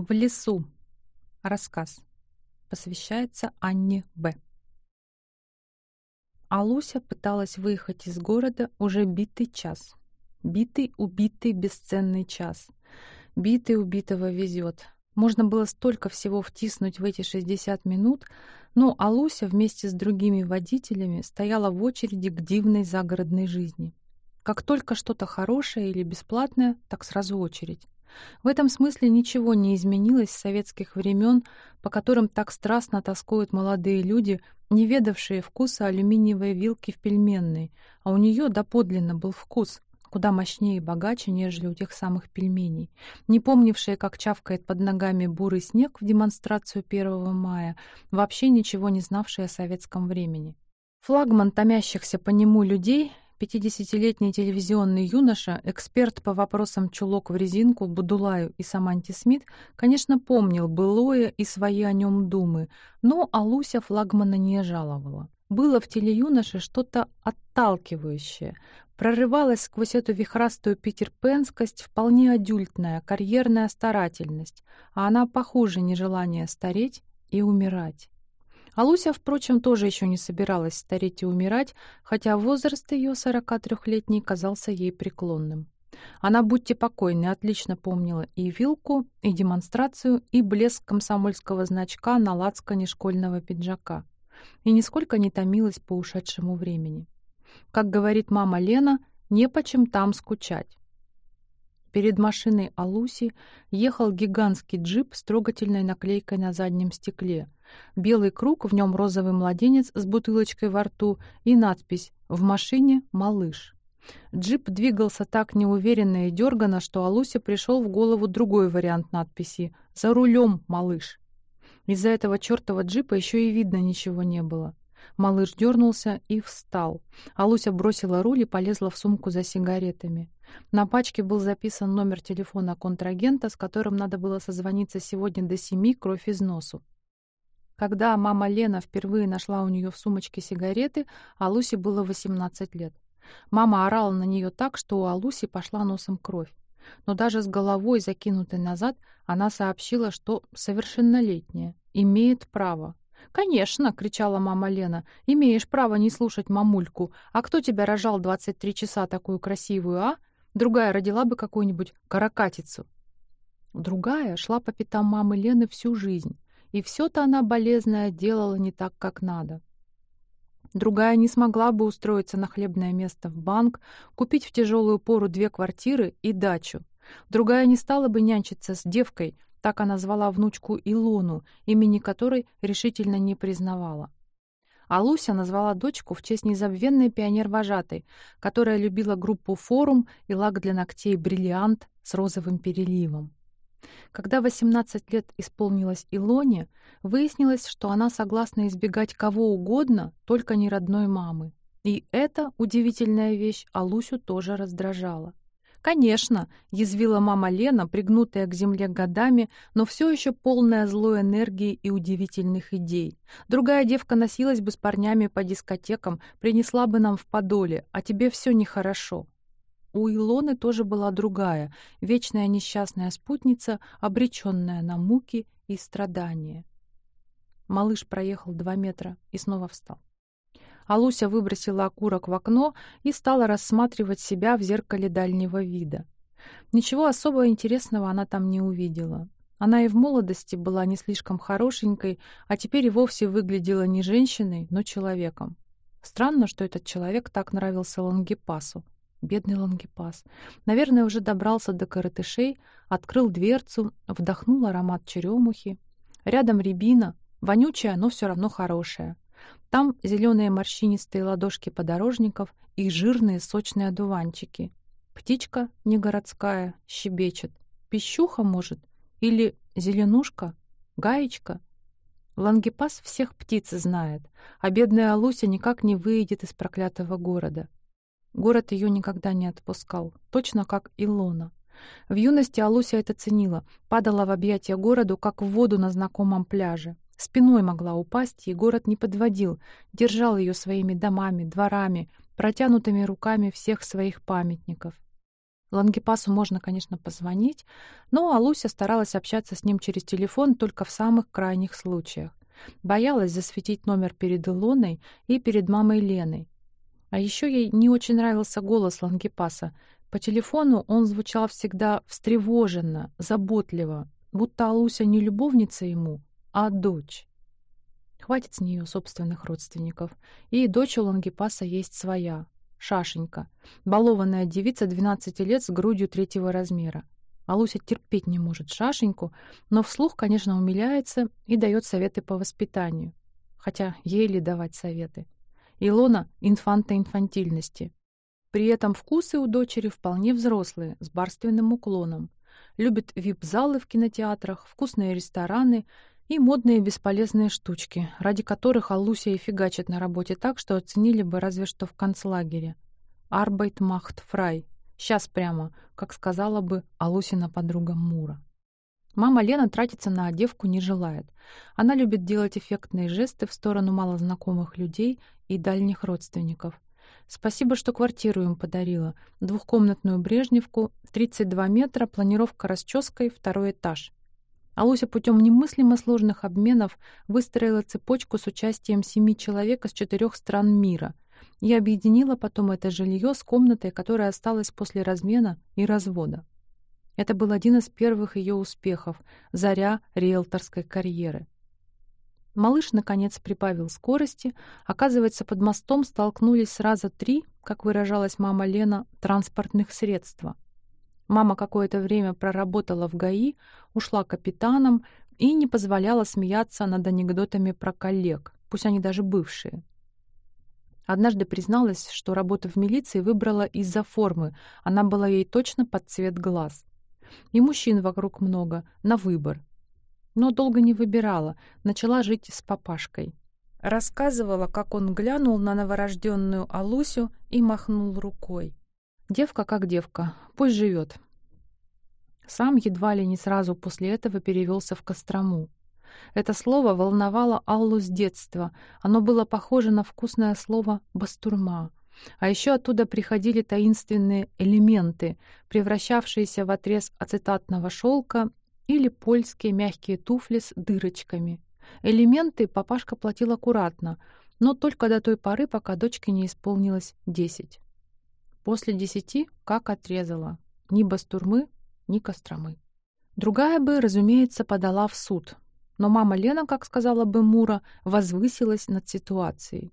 В лесу. Рассказ. Посвящается Анне Б. Алуся пыталась выехать из города уже битый час. Битый, убитый, бесценный час. Битый убитого везет. Можно было столько всего втиснуть в эти 60 минут, но Алуся вместе с другими водителями стояла в очереди к дивной загородной жизни. Как только что-то хорошее или бесплатное, так сразу очередь. В этом смысле ничего не изменилось с советских времен, по которым так страстно тоскуют молодые люди, не ведавшие вкуса алюминиевой вилки в пельменной, а у нее доподлинно был вкус, куда мощнее и богаче, нежели у тех самых пельменей, не помнившие, как чавкает под ногами бурый снег в демонстрацию 1 мая, вообще ничего не знавшие о советском времени. Флагман томящихся по нему людей 50-летний телевизионный юноша, эксперт по вопросам чулок в резинку, Будулаю и Саманте Смит, конечно, помнил былое и свои о нем думы, но Алуся флагмана не жаловала. Было в теле юноши что-то отталкивающее, прорывалась сквозь эту вихрастую питерпенскость вполне адюльтная, карьерная старательность, а она похуже нежелание стареть и умирать. А Луся, впрочем, тоже еще не собиралась стареть и умирать, хотя возраст ее 43-летний казался ей преклонным. Она, будьте покойны, отлично помнила и вилку, и демонстрацию, и блеск комсомольского значка на лацкане школьного пиджака. И нисколько не томилась по ушедшему времени. Как говорит мама Лена, не почем там скучать. Перед машиной Алуси ехал гигантский джип с трогательной наклейкой на заднем стекле. Белый круг, в нем розовый младенец с бутылочкой во рту и надпись «В машине малыш». Джип двигался так неуверенно и дергано, что Алусе пришел в голову другой вариант надписи «За рулем, малыш». Из-за этого чертова джипа еще и видно ничего не было. Малыш дернулся и встал. Алуся бросила руль и полезла в сумку за сигаретами. На пачке был записан номер телефона контрагента, с которым надо было созвониться сегодня до семи, кровь из носу. Когда мама Лена впервые нашла у нее в сумочке сигареты, Алусе было 18 лет. Мама орала на нее так, что у Алуси пошла носом кровь. Но даже с головой, закинутой назад, она сообщила, что совершеннолетняя, имеет право. «Конечно!» — кричала мама Лена. «Имеешь право не слушать мамульку. А кто тебя рожал 23 часа такую красивую, а? Другая родила бы какую-нибудь каракатицу». Другая шла по пятам мамы Лены всю жизнь. И все-то она болезная делала не так, как надо. Другая не смогла бы устроиться на хлебное место в банк, купить в тяжелую пору две квартиры и дачу. Другая не стала бы нянчиться с девкой, так она звала внучку Илону, имени которой решительно не признавала. А Луся назвала дочку в честь незабвенной пионер-вожатой, которая любила группу «Форум» и лак для ногтей «Бриллиант» с розовым переливом. Когда 18 лет исполнилось Илоне, выяснилось, что она согласна избегать кого угодно, только не родной мамы. И эта удивительная вещь Алусю тоже раздражала. «Конечно», — язвила мама Лена, пригнутая к земле годами, но все еще полная злой энергии и удивительных идей. «Другая девка носилась бы с парнями по дискотекам, принесла бы нам в подоле, а тебе все нехорошо». У Илоны тоже была другая, вечная несчастная спутница, обреченная на муки и страдания. Малыш проехал два метра и снова встал. А Луся выбросила окурок в окно и стала рассматривать себя в зеркале дальнего вида. Ничего особо интересного она там не увидела. Она и в молодости была не слишком хорошенькой, а теперь и вовсе выглядела не женщиной, но человеком. Странно, что этот человек так нравился Лангепасу. Бедный Лангепас. Наверное, уже добрался до коротышей, открыл дверцу, вдохнул аромат черемухи. Рядом рябина, вонючая, но все равно хорошая. Там зеленые морщинистые ладошки подорожников и жирные сочные одуванчики. Птичка не городская, щебечет. Пищуха, может? Или зеленушка? Гаечка? Лангепас всех птиц знает, а бедная Алуся никак не выйдет из проклятого города. Город ее никогда не отпускал, точно как Илона. В юности Алуся это ценила, падала в объятия городу, как в воду на знакомом пляже. Спиной могла упасть, и город не подводил, держал ее своими домами, дворами, протянутыми руками всех своих памятников. Лангепасу можно, конечно, позвонить, но Алуся старалась общаться с ним через телефон только в самых крайних случаях. Боялась засветить номер перед Илоной и перед мамой Леной. А еще ей не очень нравился голос Лангепаса. По телефону он звучал всегда встревоженно, заботливо, будто Алуся не любовница ему, а дочь. Хватит с нее собственных родственников. И дочь у Лангепаса есть своя, Шашенька, балованная девица 12 лет с грудью третьего размера. Алуся терпеть не может Шашеньку, но вслух, конечно, умиляется и дает советы по воспитанию. Хотя ей ли давать советы? Илона — инфанта инфантильности. При этом вкусы у дочери вполне взрослые, с барственным уклоном. Любит вип-залы в кинотеатрах, вкусные рестораны и модные бесполезные штучки, ради которых Алуся и фигачит на работе так, что оценили бы разве что в концлагере. Арбайт махт фрай. Сейчас прямо, как сказала бы Алусина подруга Мура. Мама Лена тратиться на одевку не желает. Она любит делать эффектные жесты в сторону малознакомых людей и дальних родственников. Спасибо, что квартиру им подарила. Двухкомнатную Брежневку, 32 метра, планировка расческой, второй этаж. Алуся путем немыслимо сложных обменов выстроила цепочку с участием семи человек из четырех стран мира и объединила потом это жилье с комнатой, которая осталась после размена и развода. Это был один из первых ее успехов, заря риэлторской карьеры. Малыш, наконец, прибавил скорости. Оказывается, под мостом столкнулись сразу три, как выражалась мама Лена, транспортных средства. Мама какое-то время проработала в ГАИ, ушла капитаном и не позволяла смеяться над анекдотами про коллег, пусть они даже бывшие. Однажды призналась, что работу в милиции выбрала из-за формы, она была ей точно под цвет глаз. И мужчин вокруг много, на выбор. Но долго не выбирала, начала жить с папашкой. Рассказывала, как он глянул на новорожденную Алусю и махнул рукой. Девка как девка, пусть живет. Сам едва ли не сразу после этого перевелся в Кострому. Это слово волновало Аллу с детства. Оно было похоже на вкусное слово «бастурма». А еще оттуда приходили таинственные элементы, превращавшиеся в отрез ацетатного шелка или польские мягкие туфли с дырочками. Элементы папашка платил аккуратно, но только до той поры, пока дочке не исполнилось десять. После десяти как отрезала. Ни бастурмы, ни костромы. Другая бы, разумеется, подала в суд. Но мама Лена, как сказала бы Мура, возвысилась над ситуацией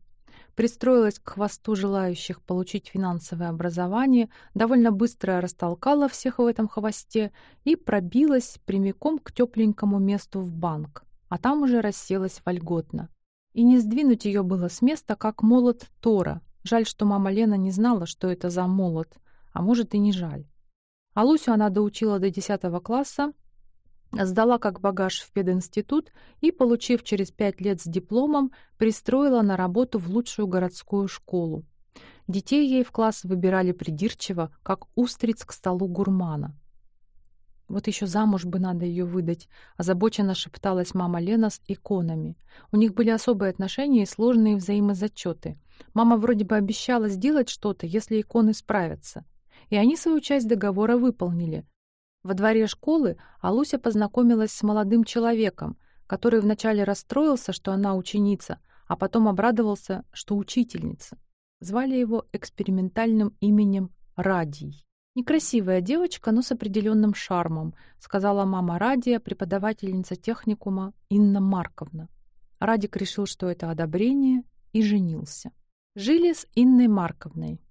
пристроилась к хвосту желающих получить финансовое образование, довольно быстро растолкала всех в этом хвосте и пробилась прямиком к тепленькому месту в банк, а там уже расселась вольготно. И не сдвинуть ее было с места, как молот Тора. Жаль, что мама Лена не знала, что это за молот, а может и не жаль. А Лусю она доучила до 10 класса, Сдала как багаж в пединститут и, получив через пять лет с дипломом, пристроила на работу в лучшую городскую школу. Детей ей в класс выбирали придирчиво, как устриц к столу гурмана. «Вот еще замуж бы надо ее выдать», — озабоченно шепталась мама Лена с иконами. У них были особые отношения и сложные взаимозачеты. Мама вроде бы обещала сделать что-то, если иконы справятся. И они свою часть договора выполнили, во дворе школы Алуся познакомилась с молодым человеком, который вначале расстроился, что она ученица, а потом обрадовался, что учительница. Звали его экспериментальным именем Радий. «Некрасивая девочка, но с определенным шармом», сказала мама Радия, преподавательница техникума Инна Марковна. Радик решил, что это одобрение, и женился. Жили с Инной Марковной.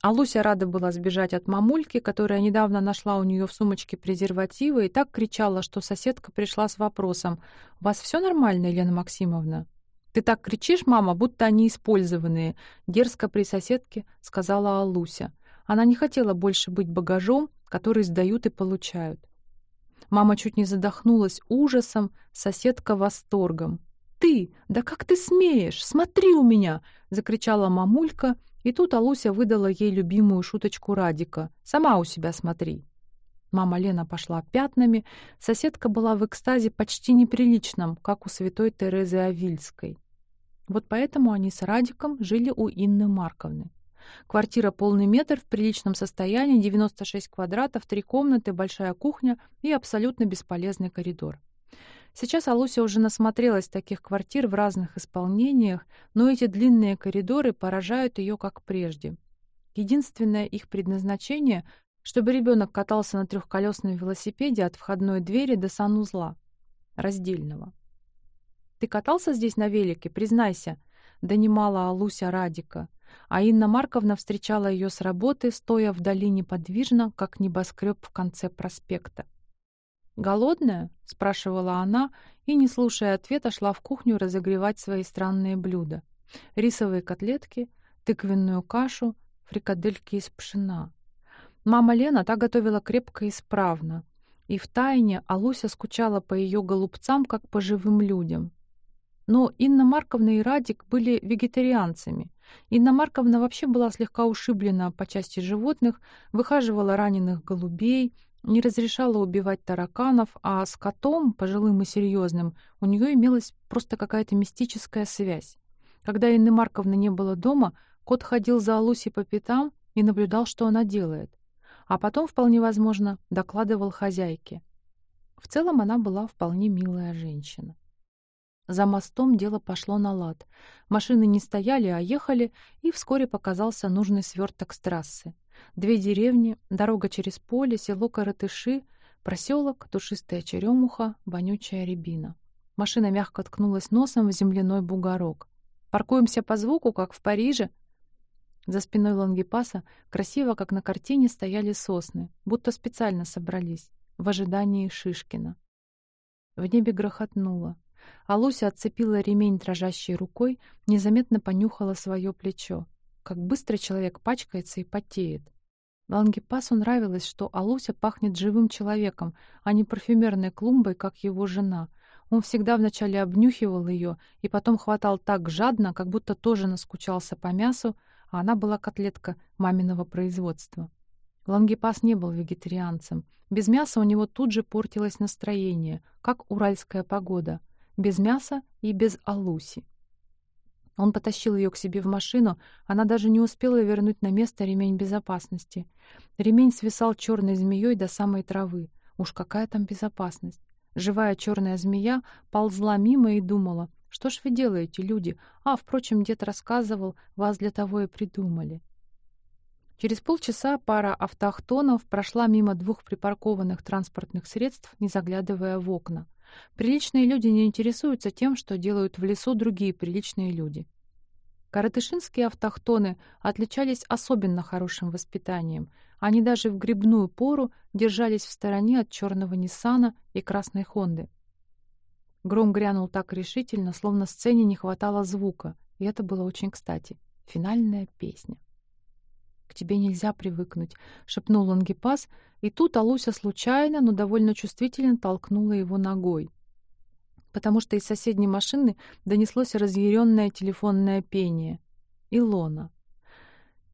А Луся рада была сбежать от мамульки, которая недавно нашла у нее в сумочке презервативы и так кричала, что соседка пришла с вопросом «У вас все нормально, Елена Максимовна?» «Ты так кричишь, мама, будто они использованные», — дерзко при соседке сказала Алуся. Она не хотела больше быть багажом, который сдают и получают. Мама чуть не задохнулась ужасом, соседка восторгом. «Ты! Да как ты смеешь? Смотри у меня!» — закричала мамулька — и тут Алуся выдала ей любимую шуточку Радика. «Сама у себя смотри». Мама Лена пошла пятнами, соседка была в экстазе почти неприличном, как у святой Терезы Авильской. Вот поэтому они с Радиком жили у Инны Марковны. Квартира полный метр, в приличном состоянии, 96 квадратов, три комнаты, большая кухня и абсолютно бесполезный коридор. Сейчас Алуся уже насмотрелась таких квартир в разных исполнениях, но эти длинные коридоры поражают ее как прежде. Единственное их предназначение — чтобы ребенок катался на трехколесном велосипеде от входной двери до санузла, раздельного. «Ты катался здесь на велике? Признайся!» — донимала Алуся Радика. А Инна Марковна встречала ее с работы, стоя вдали неподвижно, как небоскреб в конце проспекта. «Голодная?» — спрашивала она, и, не слушая ответа, шла в кухню разогревать свои странные блюда. Рисовые котлетки, тыквенную кашу, фрикадельки из пшена. Мама Лена та готовила крепко и справно. И втайне Алуся скучала по ее голубцам, как по живым людям. Но Инна Марковна и Радик были вегетарианцами. Инна Марковна вообще была слегка ушиблена по части животных, выхаживала раненых голубей — не разрешала убивать тараканов, а с котом, пожилым и серьезным, у нее имелась просто какая-то мистическая связь. Когда Инны Марковны не было дома, кот ходил за Алусей по пятам и наблюдал, что она делает. А потом, вполне возможно, докладывал хозяйке. В целом она была вполне милая женщина. За мостом дело пошло на лад. Машины не стояли, а ехали, и вскоре показался нужный сверток с трассы. Две деревни, дорога через поле, село Каратыши, проселок, душистая черемуха, вонючая рябина. Машина мягко ткнулась носом в земляной бугорок. «Паркуемся по звуку, как в Париже?» За спиной Лангепаса красиво, как на картине, стояли сосны, будто специально собрались, в ожидании Шишкина. В небе грохотнуло. А Луся отцепила ремень дрожащей рукой, незаметно понюхала свое плечо как быстро человек пачкается и потеет. Лангепасу нравилось, что Алуся пахнет живым человеком, а не парфюмерной клумбой, как его жена. Он всегда вначале обнюхивал ее и потом хватал так жадно, как будто тоже наскучался по мясу, а она была котлетка маминого производства. Лангепас не был вегетарианцем. Без мяса у него тут же портилось настроение, как уральская погода. Без мяса и без Алуси. Он потащил ее к себе в машину, она даже не успела вернуть на место ремень безопасности. Ремень свисал черной змеей до самой травы. Уж какая там безопасность? Живая черная змея ползла мимо и думала, что ж вы делаете, люди? А, впрочем, дед рассказывал, вас для того и придумали. Через полчаса пара автохтонов прошла мимо двух припаркованных транспортных средств, не заглядывая в окна. Приличные люди не интересуются тем, что делают в лесу другие приличные люди. Каратышинские автохтоны отличались особенно хорошим воспитанием. Они даже в грибную пору держались в стороне от черного Ниссана и красной Хонды. Гром грянул так решительно, словно сцене не хватало звука, и это было очень кстати. Финальная песня. «К тебе нельзя привыкнуть», — шепнул Лангепас, и тут Алуся случайно, но довольно чувствительно толкнула его ногой, потому что из соседней машины донеслось разъяренное телефонное пение. «Илона».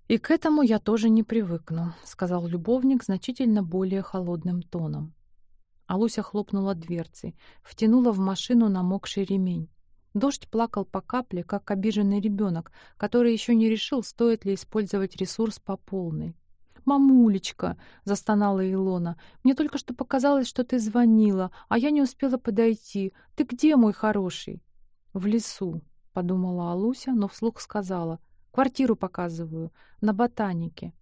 «И к этому я тоже не привыкну», — сказал любовник значительно более холодным тоном. Алуся хлопнула дверцей, втянула в машину намокший ремень. Дождь плакал по капле, как обиженный ребенок, который еще не решил, стоит ли использовать ресурс по полной. «Мамулечка!» — застонала Илона. «Мне только что показалось, что ты звонила, а я не успела подойти. Ты где, мой хороший?» «В лесу», — подумала Алуся, но вслух сказала. «Квартиру показываю. На ботанике».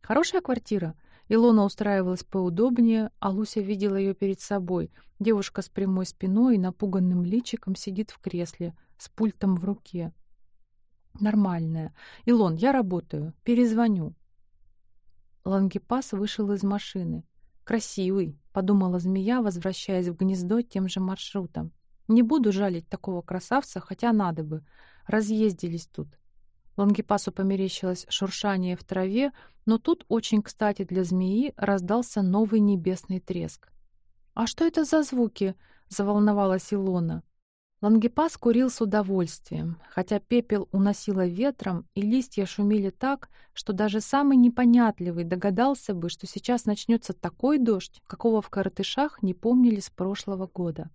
«Хорошая квартира?» Илона устраивалась поудобнее, а Луся видела ее перед собой. Девушка с прямой спиной и напуганным личиком сидит в кресле, с пультом в руке. «Нормальная. Илон, я работаю. Перезвоню». Лангепас вышел из машины. «Красивый», — подумала змея, возвращаясь в гнездо тем же маршрутом. «Не буду жалить такого красавца, хотя надо бы. Разъездились тут. Лангепасу померещилось шуршание в траве, но тут, очень кстати для змеи, раздался новый небесный треск. «А что это за звуки?» — заволновалась Илона. Лангепас курил с удовольствием, хотя пепел уносило ветром, и листья шумели так, что даже самый непонятливый догадался бы, что сейчас начнется такой дождь, какого в Каратышах не помнили с прошлого года.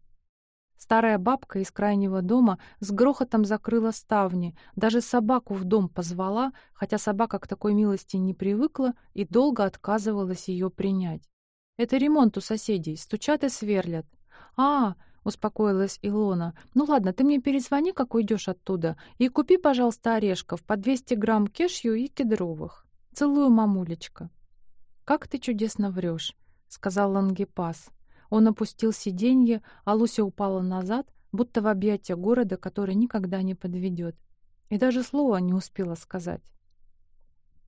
Старая бабка из крайнего дома с грохотом закрыла ставни, даже собаку в дом позвала, хотя собака к такой милости не привыкла и долго отказывалась ее принять. «Это ремонт у соседей, стучат и сверлят». «А, — успокоилась Илона. «Ну ладно, ты мне перезвони, как уйдешь оттуда, и купи, пожалуйста, орешков по 200 грамм кешью и кедровых. Целую, мамулечка». «Как ты чудесно врешь», — сказал Лангепас. Он опустил сиденье, а Луся упала назад, будто в объятия города, который никогда не подведет. И даже слова не успела сказать.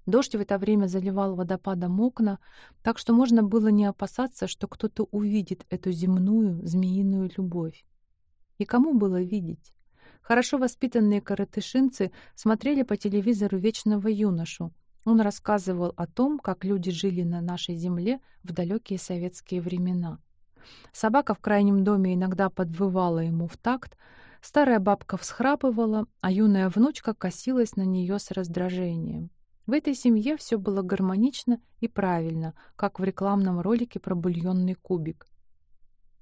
Дождь в это время заливал водопадом окна, так что можно было не опасаться, что кто-то увидит эту земную змеиную любовь. И кому было видеть? Хорошо воспитанные коротышинцы смотрели по телевизору вечного юношу. Он рассказывал о том, как люди жили на нашей земле в далекие советские времена. Собака в крайнем доме иногда подвывала ему в такт, старая бабка всхрапывала, а юная внучка косилась на нее с раздражением. В этой семье все было гармонично и правильно, как в рекламном ролике про бульонный кубик.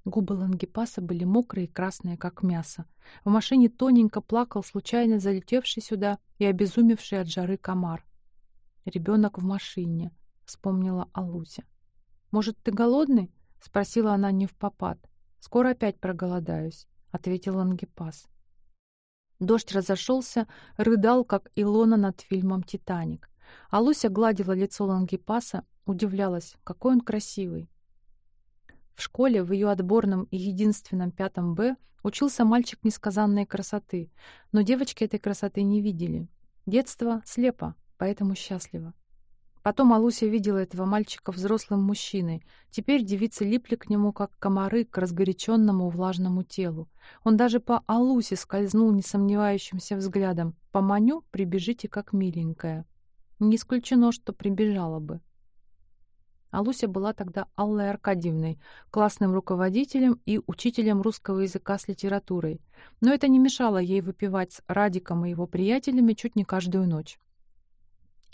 Губы Лангепаса были мокрые и красные, как мясо. В машине тоненько плакал случайно залетевший сюда и обезумевший от жары комар. «Ребенок в машине», — вспомнила Алуся. «Может, ты голодный?» — спросила она не в попад. «Скоро опять проголодаюсь», — ответил Ангипас. Дождь разошелся, рыдал, как Илона над фильмом «Титаник». А Луся гладила лицо Лангипаса, удивлялась, какой он красивый. В школе, в ее отборном и единственном пятом Б, учился мальчик несказанной красоты, но девочки этой красоты не видели. Детство слепо, поэтому счастливо. Потом Алуся видела этого мальчика взрослым мужчиной. Теперь девицы липли к нему, как комары, к разгоряченному влажному телу. Он даже по Алусе скользнул несомневающимся взглядом. «Поманю, прибежите, как миленькая». Не исключено, что прибежала бы. Алуся была тогда Аллой Аркадьевной, классным руководителем и учителем русского языка с литературой. Но это не мешало ей выпивать с Радиком и его приятелями чуть не каждую ночь.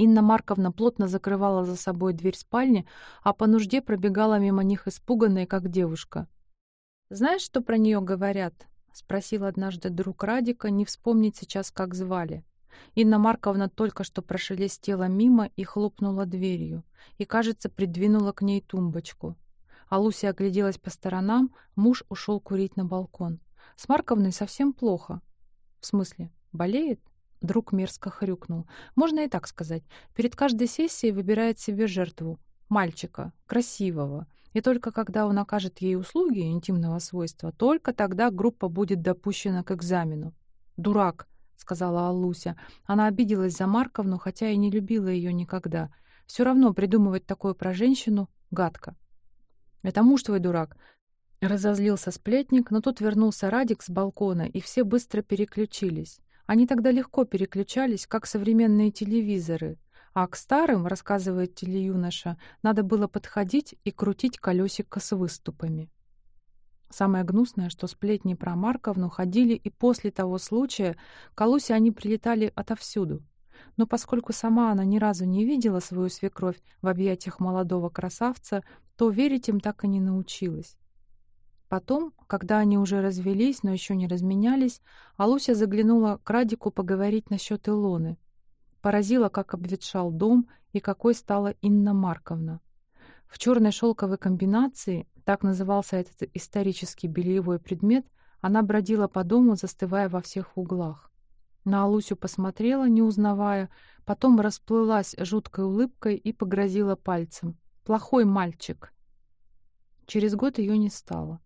Инна Марковна плотно закрывала за собой дверь спальни, а по нужде пробегала мимо них испуганная, как девушка. «Знаешь, что про нее говорят?» — спросил однажды друг Радика, не вспомнить сейчас, как звали. Инна Марковна только что прошелестела мимо и хлопнула дверью, и, кажется, придвинула к ней тумбочку. А Луся огляделась по сторонам, муж ушел курить на балкон. С Марковной совсем плохо. В смысле, болеет? Друг мерзко хрюкнул. Можно и так сказать. Перед каждой сессией выбирает себе жертву. Мальчика. Красивого. И только когда он окажет ей услуги интимного свойства, только тогда группа будет допущена к экзамену. «Дурак», — сказала Аллуся. Она обиделась за Марковну, хотя и не любила ее никогда. Все равно придумывать такое про женщину — гадко. «Это муж твой дурак», — разозлился сплетник, но тут вернулся Радик с балкона, и все быстро переключились. Они тогда легко переключались, как современные телевизоры, а к старым, рассказывает телеюноша, надо было подходить и крутить колесико с выступами. Самое гнусное, что сплетни про Марковну ходили и после того случая, к Алусе они прилетали отовсюду. Но поскольку сама она ни разу не видела свою свекровь в объятиях молодого красавца, то верить им так и не научилась. Потом, когда они уже развелись, но еще не разменялись, Алуся заглянула к Радику поговорить насчет Илоны. Поразила, как обветшал дом и какой стала Инна Марковна. В черной шелковой комбинации, так назывался этот исторический бельевой предмет, она бродила по дому, застывая во всех углах. На Алусю посмотрела, не узнавая, потом расплылась жуткой улыбкой и погрозила пальцем. «Плохой мальчик!» Через год ее не стало.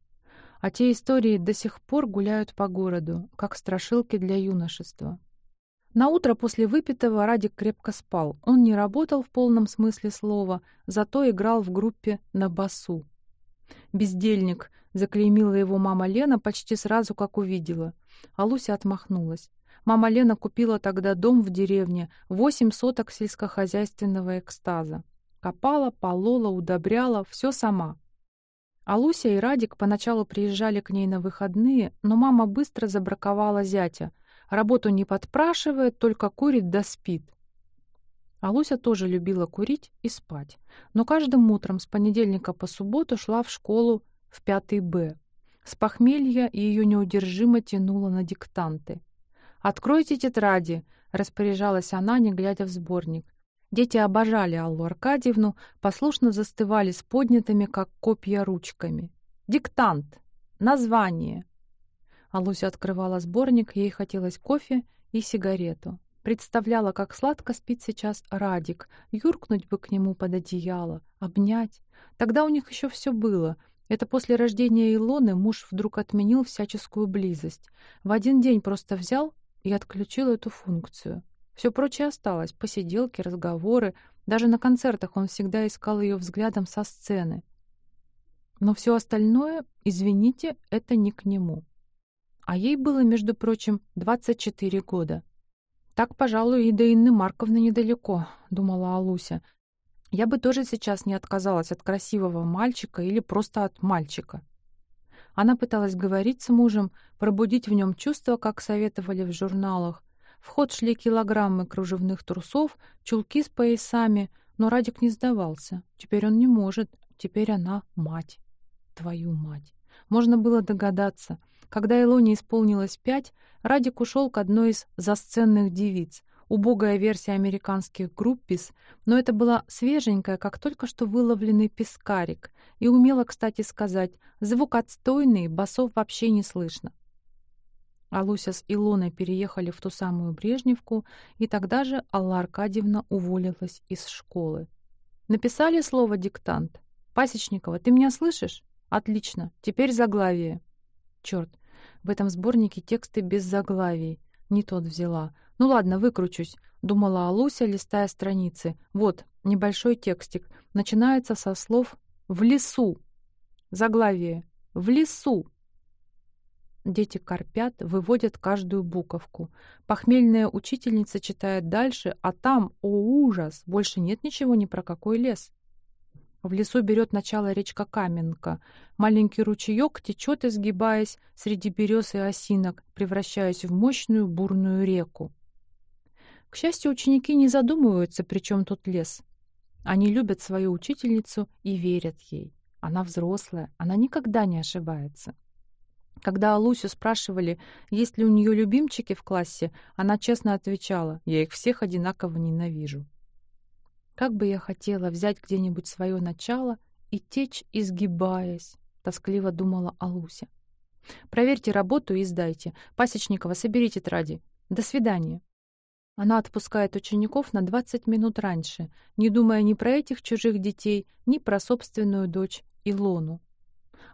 А те истории до сих пор гуляют по городу, как страшилки для юношества. На утро после выпитого Радик крепко спал. Он не работал в полном смысле слова, зато играл в группе на басу. «Бездельник», — заклеймила его мама Лена почти сразу, как увидела. А Луся отмахнулась. Мама Лена купила тогда дом в деревне, восемь соток сельскохозяйственного экстаза. Копала, полола, удобряла, все сама. А Луся и Радик поначалу приезжали к ней на выходные, но мама быстро забраковала зятя. Работу не подпрашивает, только курит да спит. А Луся тоже любила курить и спать. Но каждым утром с понедельника по субботу шла в школу в 5 Б. С похмелья ее неудержимо тянуло на диктанты. «Откройте тетради!» — распоряжалась она, не глядя в сборник. Дети обожали Аллу Аркадьевну, послушно застывали с поднятыми, как копья, ручками. «Диктант! Название!» Алуся открывала сборник, ей хотелось кофе и сигарету. Представляла, как сладко спит сейчас Радик, юркнуть бы к нему под одеяло, обнять. Тогда у них еще все было. Это после рождения Илоны муж вдруг отменил всяческую близость. В один день просто взял и отключил эту функцию. Все прочее осталось — посиделки, разговоры. Даже на концертах он всегда искал ее взглядом со сцены. Но все остальное, извините, это не к нему. А ей было, между прочим, 24 года. «Так, пожалуй, и до Инны Марковны недалеко», — думала Алуся. «Я бы тоже сейчас не отказалась от красивого мальчика или просто от мальчика». Она пыталась говорить с мужем, пробудить в нем чувства, как советовали в журналах. В ход шли килограммы кружевных трусов, чулки с поясами, но Радик не сдавался. Теперь он не может, теперь она мать. Твою мать. Можно было догадаться — когда Илоне исполнилось пять, Радик ушел к одной из засценных девиц, убогая версия американских группис, но это была свеженькая, как только что выловленный пескарик, и умела, кстати сказать, звук отстойный, басов вообще не слышно. А Луся с Илоной переехали в ту самую Брежневку, и тогда же Алла Аркадьевна уволилась из школы. Написали слово «диктант». «Пасечникова, ты меня слышишь?» «Отлично. Теперь заглавие». Черт, в этом сборнике тексты без заглавий. Не тот взяла. Ну ладно, выкручусь, думала Алуся, листая страницы. Вот, небольшой текстик. Начинается со слов «в лесу». Заглавие «в лесу». Дети корпят, выводят каждую буковку. Похмельная учительница читает дальше, а там, о ужас, больше нет ничего ни про какой лес. В лесу берет начало речка Каменка. Маленький ручеек течет, изгибаясь среди берез и осинок, превращаясь в мощную бурную реку. К счастью, ученики не задумываются, при чем тут лес. Они любят свою учительницу и верят ей. Она взрослая, она никогда не ошибается. Когда Алусю спрашивали, есть ли у нее любимчики в классе, она честно отвечала, «Я их всех одинаково ненавижу». Как бы я хотела взять где-нибудь свое начало и течь, изгибаясь, тоскливо думала Алуся. Проверьте работу и сдайте. Пасечникова, соберите тетради. До свидания. Она отпускает учеников на 20 минут раньше, не думая ни про этих чужих детей, ни про собственную дочь Илону.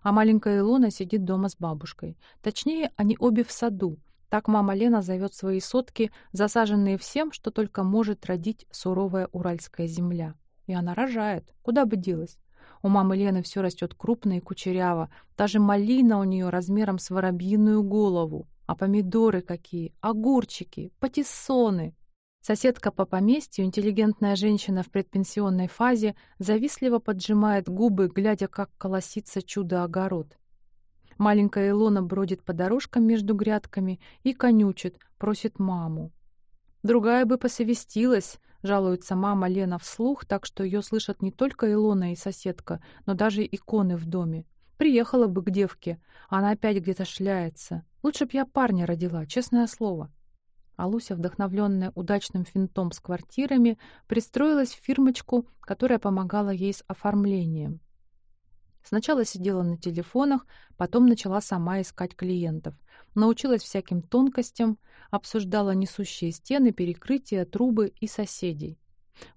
А маленькая Илона сидит дома с бабушкой. Точнее, они обе в саду, так мама Лена зовет свои сотки, засаженные всем, что только может родить суровая уральская земля. И она рожает. Куда бы делась? У мамы Лены все растет крупно и кучеряво. Даже малина у нее размером с воробьиную голову. А помидоры какие, огурчики, патиссоны. Соседка по поместью, интеллигентная женщина в предпенсионной фазе, завистливо поджимает губы, глядя, как колосится чудо-огород. Маленькая Илона бродит по дорожкам между грядками и конючит, просит маму. Другая бы посовестилась, жалуется мама Лена вслух, так что ее слышат не только Илона и соседка, но даже иконы в доме. Приехала бы к девке, она опять где-то шляется. Лучше б я парня родила, честное слово. А Луся, вдохновленная удачным финтом с квартирами, пристроилась в фирмочку, которая помогала ей с оформлением. Сначала сидела на телефонах, потом начала сама искать клиентов. Научилась всяким тонкостям, обсуждала несущие стены, перекрытия, трубы и соседей.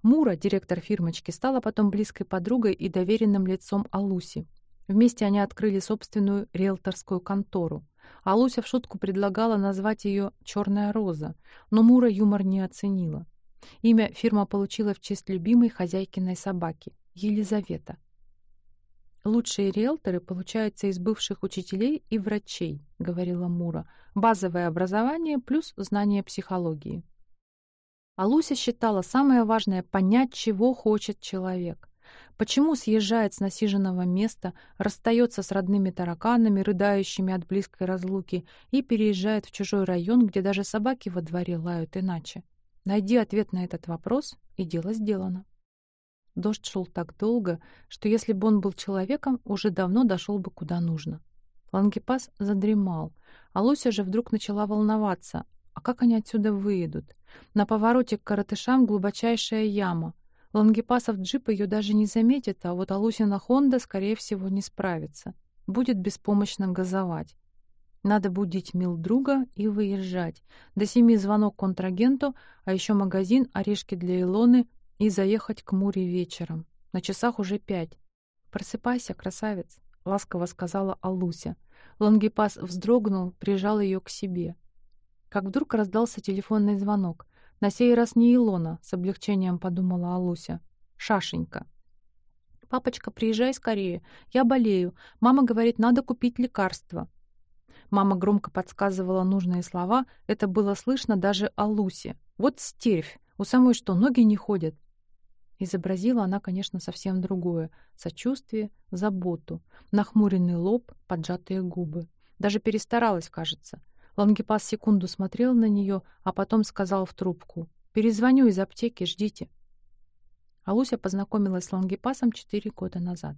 Мура, директор фирмочки, стала потом близкой подругой и доверенным лицом Алуси. Вместе они открыли собственную риэлторскую контору. Алуся в шутку предлагала назвать ее «Черная роза», но Мура юмор не оценила. Имя фирма получила в честь любимой хозяйкиной собаки — Елизавета. «Лучшие риэлторы получаются из бывших учителей и врачей», — говорила Мура. «Базовое образование плюс знание психологии». А Луся считала самое важное — понять, чего хочет человек. Почему съезжает с насиженного места, расстается с родными тараканами, рыдающими от близкой разлуки, и переезжает в чужой район, где даже собаки во дворе лают иначе? Найди ответ на этот вопрос, и дело сделано. Дождь шел так долго, что если бы он был человеком, уже давно дошел бы куда нужно. Лангепас задремал, а Луся же вдруг начала волноваться. А как они отсюда выедут? На повороте к коротышам глубочайшая яма. Лангепасов джип ее даже не заметит, а вот Алусина Хонда, скорее всего, не справится. Будет беспомощно газовать. Надо будить мил друга и выезжать. До семи звонок контрагенту, а еще магазин, орешки для Илоны и заехать к Муре вечером. На часах уже пять. «Просыпайся, красавец», — ласково сказала Алуся. Лангепас вздрогнул, прижал ее к себе. Как вдруг раздался телефонный звонок. На сей раз не Илона, с облегчением подумала Алуся. Шашенька. «Папочка, приезжай скорее. Я болею. Мама говорит, надо купить лекарство». Мама громко подсказывала нужные слова. Это было слышно даже Алусе. «Вот стервь! У самой что, ноги не ходят?» Изобразила она, конечно, совсем другое. Сочувствие, заботу, нахмуренный лоб, поджатые губы. Даже перестаралась, кажется. Лангепас секунду смотрел на нее, а потом сказал в трубку. «Перезвоню из аптеки, ждите». Алуся познакомилась с Лангепасом четыре года назад.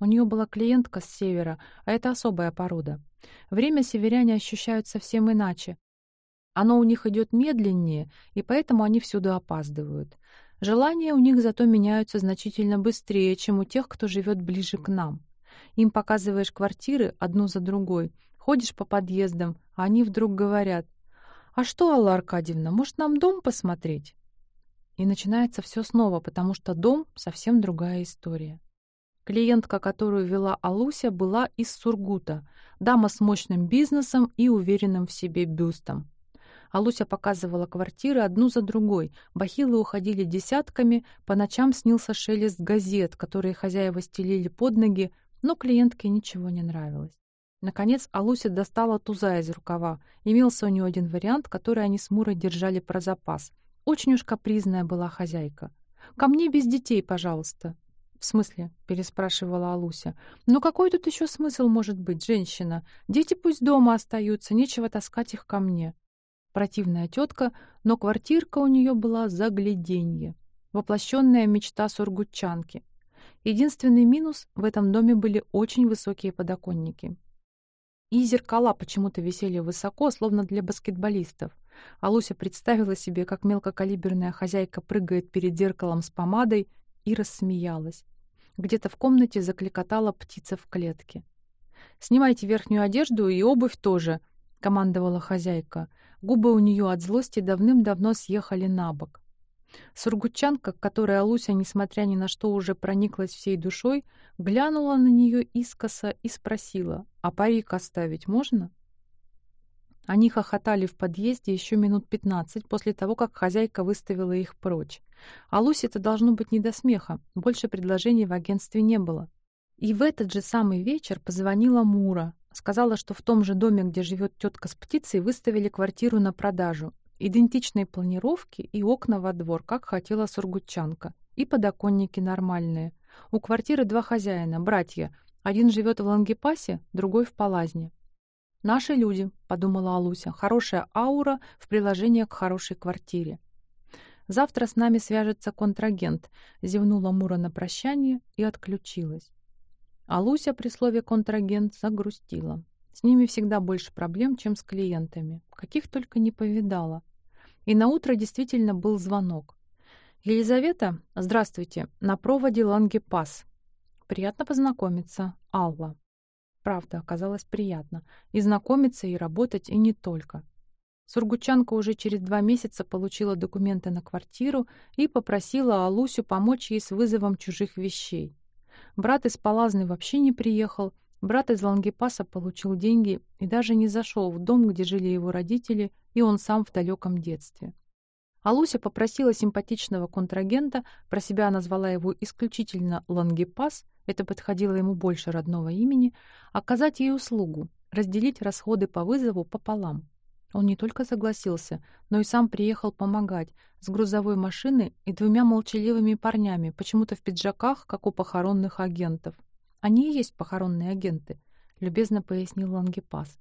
У нее была клиентка с севера, а это особая порода. Время северяне ощущают совсем иначе. Оно у них идет медленнее, и поэтому они всюду опаздывают. Желания у них зато меняются значительно быстрее, чем у тех, кто живет ближе к нам. Им показываешь квартиры одну за другой — Ходишь по подъездам, а они вдруг говорят, «А что, Алла Аркадьевна, может, нам дом посмотреть?» И начинается все снова, потому что дом — совсем другая история. Клиентка, которую вела Алуся, была из Сургута, дама с мощным бизнесом и уверенным в себе бюстом. Алуся показывала квартиры одну за другой, бахилы уходили десятками, по ночам снился шелест газет, которые хозяева стелили под ноги, но клиентке ничего не нравилось. Наконец Алуся достала туза из рукава. Имелся у нее один вариант, который они с Мурой держали про запас. Очень уж капризная была хозяйка. «Ко мне без детей, пожалуйста». «В смысле?» — переспрашивала Алуся. «Ну какой тут еще смысл может быть, женщина? Дети пусть дома остаются, нечего таскать их ко мне». Противная тетка, но квартирка у нее была загляденье. Воплощенная мечта сургутчанки. Единственный минус — в этом доме были очень высокие подоконники. И зеркала почему-то висели высоко, словно для баскетболистов. А Луся представила себе, как мелкокалиберная хозяйка прыгает перед зеркалом с помадой, и рассмеялась. Где-то в комнате закликотала птица в клетке. «Снимайте верхнюю одежду и обувь тоже», — командовала хозяйка. Губы у нее от злости давным-давно съехали на бок. Сургутчанка, к которой Алуся, несмотря ни на что, уже прониклась всей душой, глянула на нее искоса и спросила, «А парик оставить можно?» Они хохотали в подъезде еще минут пятнадцать после того, как хозяйка выставила их прочь. А Лусе-то должно быть не до смеха, больше предложений в агентстве не было. И в этот же самый вечер позвонила Мура, сказала, что в том же доме, где живет тетка с птицей, выставили квартиру на продажу, Идентичной планировки и окна во двор, как хотела сургутчанка. И подоконники нормальные. У квартиры два хозяина, братья. Один живет в Лангепасе, другой в Палазне. «Наши люди», — подумала Алуся, — «хорошая аура в приложении к хорошей квартире». «Завтра с нами свяжется контрагент», — зевнула Мура на прощание и отключилась. Алуся при слове «контрагент» загрустила. С ними всегда больше проблем, чем с клиентами. Каких только не повидала. И на утро действительно был звонок. «Елизавета, здравствуйте, на проводе Лангепас. Приятно познакомиться, Алла». Правда, оказалось приятно. И знакомиться, и работать, и не только. Сургучанка уже через два месяца получила документы на квартиру и попросила Алусю помочь ей с вызовом чужих вещей. Брат из Палазны вообще не приехал, Брат из Лангепаса получил деньги и даже не зашел в дом, где жили его родители, и он сам в далеком детстве. Алуся попросила симпатичного контрагента, про себя назвала его исключительно Лангепас, это подходило ему больше родного имени, оказать ей услугу, разделить расходы по вызову пополам. Он не только согласился, но и сам приехал помогать с грузовой машины и двумя молчаливыми парнями, почему-то в пиджаках, как у похоронных агентов. Они и есть похоронные агенты», — любезно пояснил Лангепас.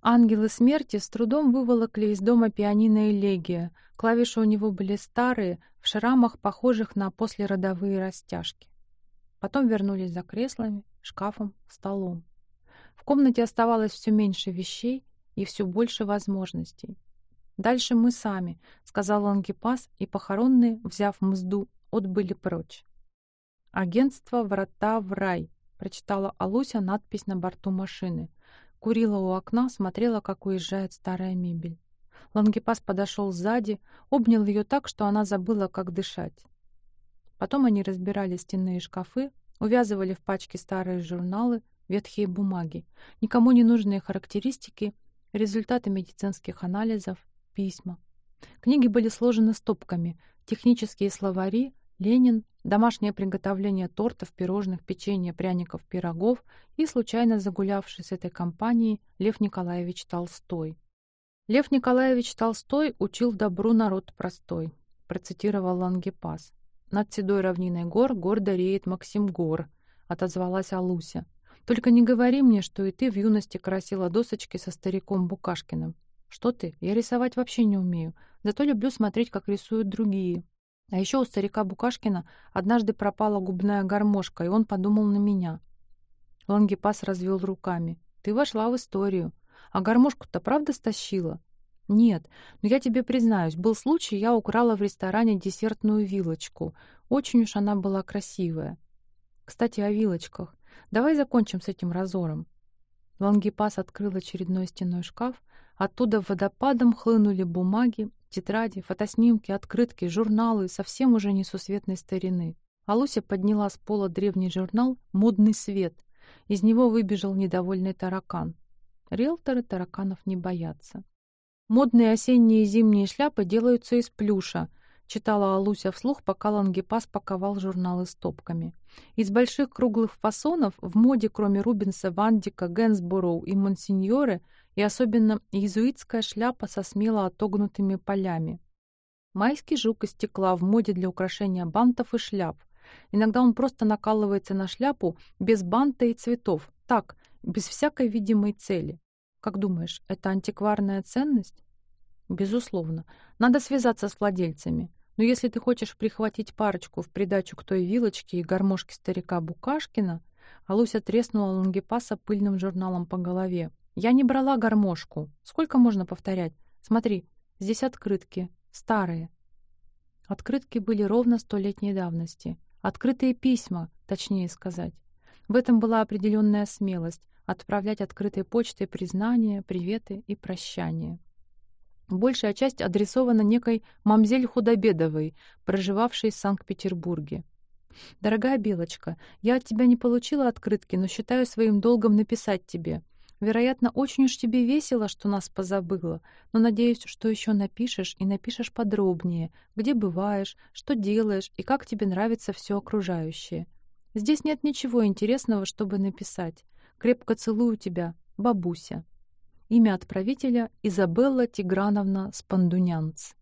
Ангелы смерти с трудом выволокли из дома пианино Элегия. Клавиши у него были старые, в шрамах, похожих на послеродовые растяжки. Потом вернулись за креслами, шкафом, столом. В комнате оставалось все меньше вещей и все больше возможностей. «Дальше мы сами», — сказал Лангепас, и похоронные, взяв мзду, отбыли прочь. «Агентство «Врата в рай», — прочитала Алуся надпись на борту машины. Курила у окна, смотрела, как уезжает старая мебель. Лангепас подошел сзади, обнял ее так, что она забыла, как дышать. Потом они разбирали стенные шкафы, увязывали в пачки старые журналы, ветхие бумаги, никому не нужные характеристики, результаты медицинских анализов, письма. Книги были сложены стопками, технические словари, Ленин, домашнее приготовление тортов, пирожных, печенья, пряников, пирогов и случайно загулявший с этой компанией Лев Николаевич Толстой. Лев Николаевич Толстой учил добру народ простой, процитировал Лангепас. Над седой равниной гор гордо реет Максим Гор, отозвалась Алуся. Только не говори мне, что и ты в юности красила досочки со стариком Букашкиным. Что ты? Я рисовать вообще не умею, зато люблю смотреть, как рисуют другие. А еще у старика Букашкина однажды пропала губная гармошка, и он подумал на меня. Лангепас развел руками. Ты вошла в историю. А гармошку-то правда стащила? Нет, но я тебе признаюсь, был случай, я украла в ресторане десертную вилочку. Очень уж она была красивая. Кстати, о вилочках. Давай закончим с этим разором. Лангепас открыл очередной стеной шкаф. Оттуда водопадом хлынули бумаги, тетради, фотоснимки, открытки, журналы совсем уже несусветной старины. Алуся подняла с пола древний журнал «Модный свет». Из него выбежал недовольный таракан. Риэлторы тараканов не боятся. Модные осенние и зимние шляпы делаются из плюша, читала Алуся вслух, пока Лангепас паковал журналы стопками. Из больших круглых фасонов в моде, кроме Рубенса, Вандика, Генсбороу и Монсеньоре, и особенно иезуитская шляпа со смело отогнутыми полями. Майский жук из стекла в моде для украшения бантов и шляп. Иногда он просто накалывается на шляпу без банта и цветов, так, без всякой видимой цели. Как думаешь, это антикварная ценность? Безусловно. Надо связаться с владельцами. Но если ты хочешь прихватить парочку в придачу к той вилочке и гармошке старика Букашкина, Алуся треснула Лангепаса пыльным журналом по голове. Я не брала гармошку. Сколько можно повторять? Смотри, здесь открытки. Старые. Открытки были ровно столетней давности. Открытые письма, точнее сказать. В этом была определенная смелость отправлять открытой почтой признания, приветы и прощания. Большая часть адресована некой мамзель Худобедовой, проживавшей в Санкт-Петербурге. «Дорогая Белочка, я от тебя не получила открытки, но считаю своим долгом написать тебе. Вероятно, очень уж тебе весело, что нас позабыла, но надеюсь, что еще напишешь и напишешь подробнее, где бываешь, что делаешь и как тебе нравится все окружающее. Здесь нет ничего интересного, чтобы написать. Крепко целую тебя, бабуся. Имя отправителя — Изабелла Тиграновна Спандунянц.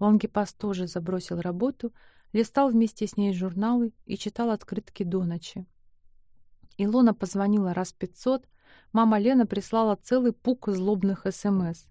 Лангепас тоже забросил работу, листал вместе с ней журналы и читал открытки до ночи. Илона позвонила раз пятьсот, мама Лена прислала целый пук злобных СМС.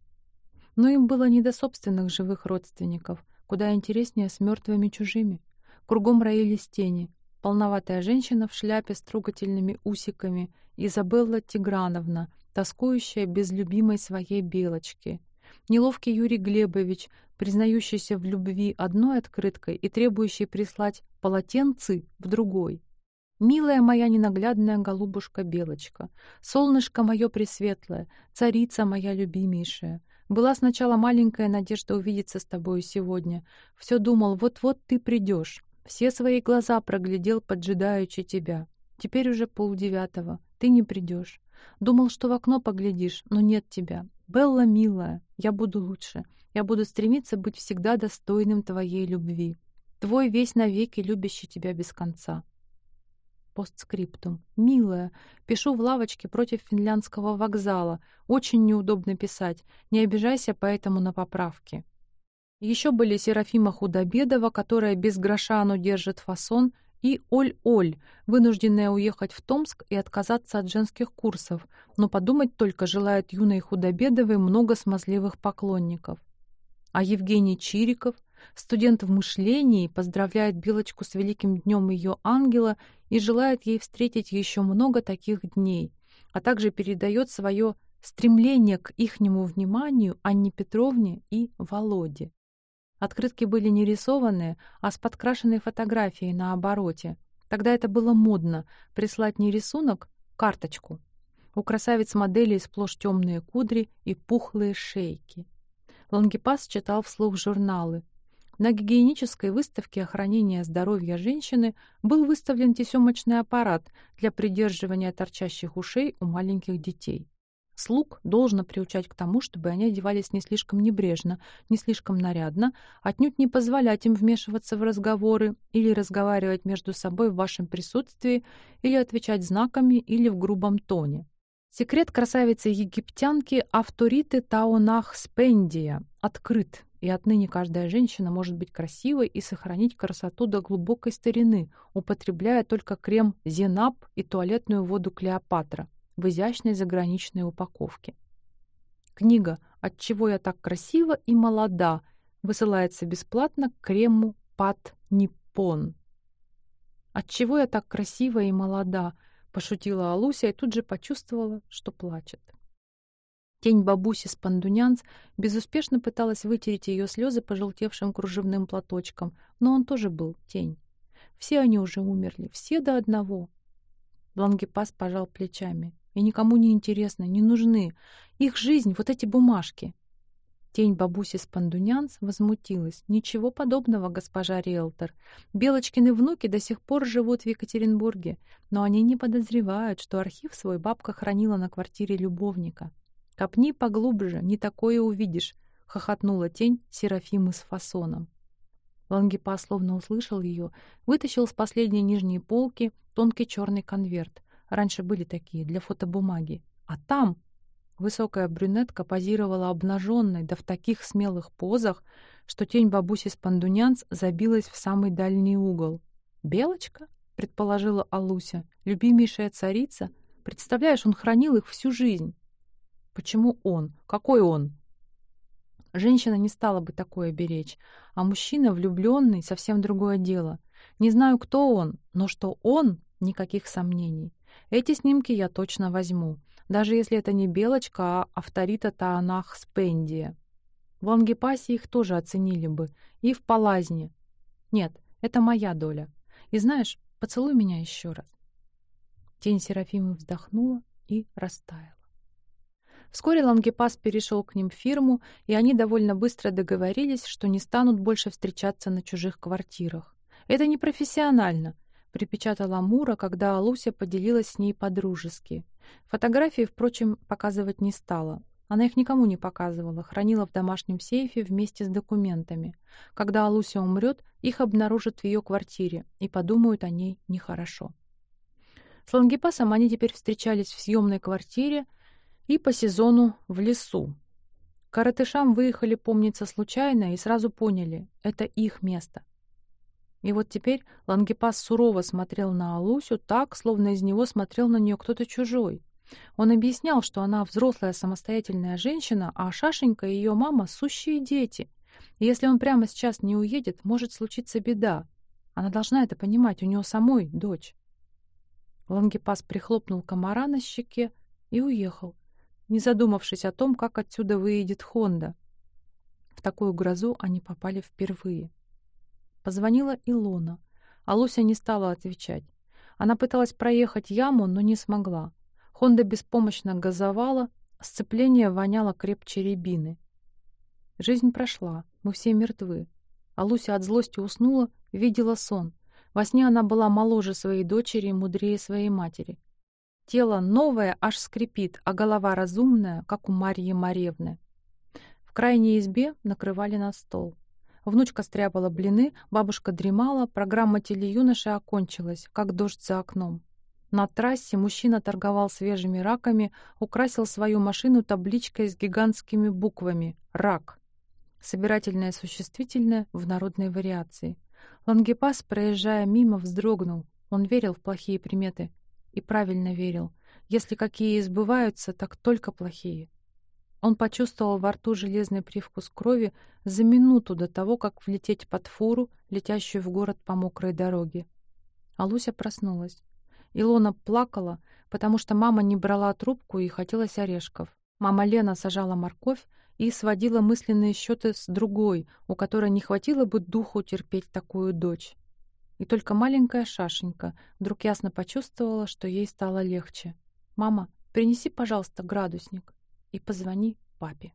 Но им было не до собственных живых родственников, куда интереснее с мертвыми чужими. Кругом роились тени. Полноватая женщина в шляпе с трогательными усиками Изабелла Тиграновна, тоскующая без любимой своей белочки. Неловкий Юрий Глебович, признающийся в любви одной открыткой и требующий прислать полотенцы в другой. Милая моя ненаглядная голубушка-белочка, солнышко мое пресветлое, царица моя любимейшая, была сначала маленькая надежда увидеться с тобою сегодня. Все думал, вот-вот ты придешь. Все свои глаза проглядел, поджидаючи тебя. Теперь уже полдевятого. Ты не придешь. Думал, что в окно поглядишь, но нет тебя. Белла, милая, я буду лучше. Я буду стремиться быть всегда достойным твоей любви. Твой весь навеки любящий тебя без конца. Постскриптум. Милая, пишу в лавочке против финляндского вокзала. Очень неудобно писать. Не обижайся поэтому на поправки. Еще были Серафима Худобедова, которая без гроша, но держит фасон, и Оль-Оль, вынужденная уехать в Томск и отказаться от женских курсов, но подумать только желает юной Худобедовой много смазливых поклонников. А Евгений Чириков, студент в мышлении, поздравляет Белочку с великим днем ее ангела и желает ей встретить еще много таких дней. а также передает свое стремление к ихнему вниманию Анне Петровне и Володе. Открытки были не рисованные, а с подкрашенной фотографией на обороте. Тогда это было модно — прислать не рисунок, карточку. У красавиц моделей сплошь темные кудри и пухлые шейки. Лангепас читал вслух журналы. На гигиенической выставке охранения здоровья женщины был выставлен тесемочный аппарат для придерживания торчащих ушей у маленьких детей. Слуг должно приучать к тому, чтобы они одевались не слишком небрежно, не слишком нарядно, отнюдь не позволять им вмешиваться в разговоры или разговаривать между собой в вашем присутствии или отвечать знаками или в грубом тоне. Секрет красавицы-египтянки Авториты Таонах Спендия открыт, и отныне каждая женщина может быть красивой и сохранить красоту до глубокой старины, употребляя только крем Зенап и туалетную воду Клеопатра в изящной заграничной упаковке. Книга «От чего я так красива и молода» высылается бесплатно к крему Пат Ниппон. «От чего я так красива и молода?» — пошутила Алуся и тут же почувствовала, что плачет. Тень бабуси Спандунянц безуспешно пыталась вытереть ее слезы пожелтевшим кружевным платочком, но он тоже был тень. Все они уже умерли, все до одного. Лангепас пожал плечами и никому не интересны, не нужны. Их жизнь — вот эти бумажки. Тень бабуси Спандунянс возмутилась. «Ничего подобного, госпожа риэлтор. Белочкины внуки до сих пор живут в Екатеринбурге, но они не подозревают, что архив свой бабка хранила на квартире любовника. Копни поглубже, не такое увидишь», — хохотнула тень Серафимы с фасоном. Лангепа словно услышал ее, вытащил с последней нижней полки тонкий черный конверт. Раньше были такие, для фотобумаги. А там высокая брюнетка позировала обнаженной, да в таких смелых позах, что тень бабуси Спандунянц забилась в самый дальний угол. «Белочка?» — предположила Алуся. «Любимейшая царица? Представляешь, он хранил их всю жизнь». «Почему он? Какой он?» Женщина не стала бы такое беречь, а мужчина, влюбленный, совсем другое дело. Не знаю, кто он, но что он — никаких сомнений. Эти снимки я точно возьму, даже если это не Белочка, а авторита Таанах Спендия. В Лангепасе их тоже оценили бы, и в Палазне. Нет, это моя доля. И знаешь, поцелуй меня еще раз. Тень Серафимы вздохнула и растаяла. Вскоре Лангепас перешел к ним в фирму, и они довольно быстро договорились, что не станут больше встречаться на чужих квартирах. Это не профессионально, припечатала Мура, когда Алуся поделилась с ней по-дружески. Фотографии, впрочем, показывать не стала. Она их никому не показывала, хранила в домашнем сейфе вместе с документами. Когда Алуся умрет, их обнаружат в ее квартире и подумают о ней нехорошо. С Лангепасом они теперь встречались в съемной квартире и по сезону в лесу. Каратышам выехали, помнится, случайно и сразу поняли — это их место. И вот теперь Лангепас сурово смотрел на Алусю так, словно из него смотрел на нее кто-то чужой. Он объяснял, что она взрослая самостоятельная женщина, а Шашенька и ее мама — сущие дети. И если он прямо сейчас не уедет, может случиться беда. Она должна это понимать, у нее самой дочь. Лангепас прихлопнул комара на щеке и уехал, не задумавшись о том, как отсюда выедет Хонда. В такую грозу они попали впервые. Позвонила Илона. А Луся не стала отвечать. Она пыталась проехать яму, но не смогла. Хонда беспомощно газовала, сцепление воняло крепче рябины. Жизнь прошла, мы все мертвы. А Луся от злости уснула, видела сон. Во сне она была моложе своей дочери и мудрее своей матери. Тело новое аж скрипит, а голова разумная, как у Марьи Маревны. В крайней избе накрывали на стол. Внучка стряпала блины, бабушка дремала, программа телеюноши окончилась, как дождь за окном. На трассе мужчина торговал свежими раками, украсил свою машину табличкой с гигантскими буквами «Рак». Собирательное существительное в народной вариации. Лангепас, проезжая мимо, вздрогнул. Он верил в плохие приметы. И правильно верил. Если какие избываются, так только плохие. Он почувствовал во рту железный привкус крови за минуту до того, как влететь под фуру, летящую в город по мокрой дороге. А проснулась. Илона плакала, потому что мама не брала трубку и хотелось орешков. Мама Лена сажала морковь и сводила мысленные счеты с другой, у которой не хватило бы духу терпеть такую дочь. И только маленькая Шашенька вдруг ясно почувствовала, что ей стало легче. «Мама, принеси, пожалуйста, градусник и позвони папе».